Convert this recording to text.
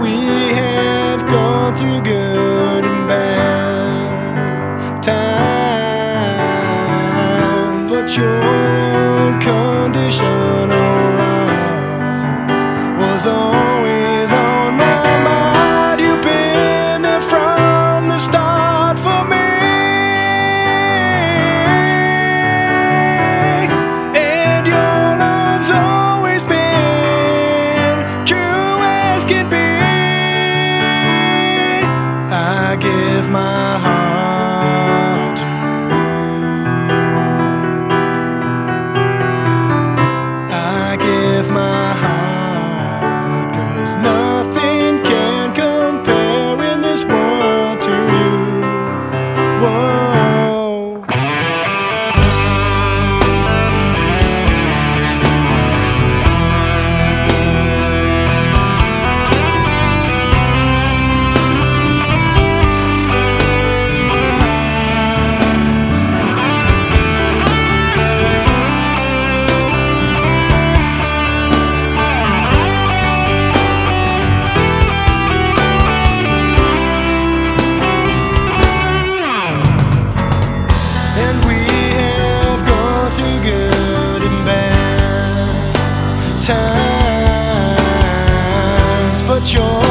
we have gone through good your